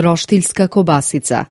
roštiljska kobasica.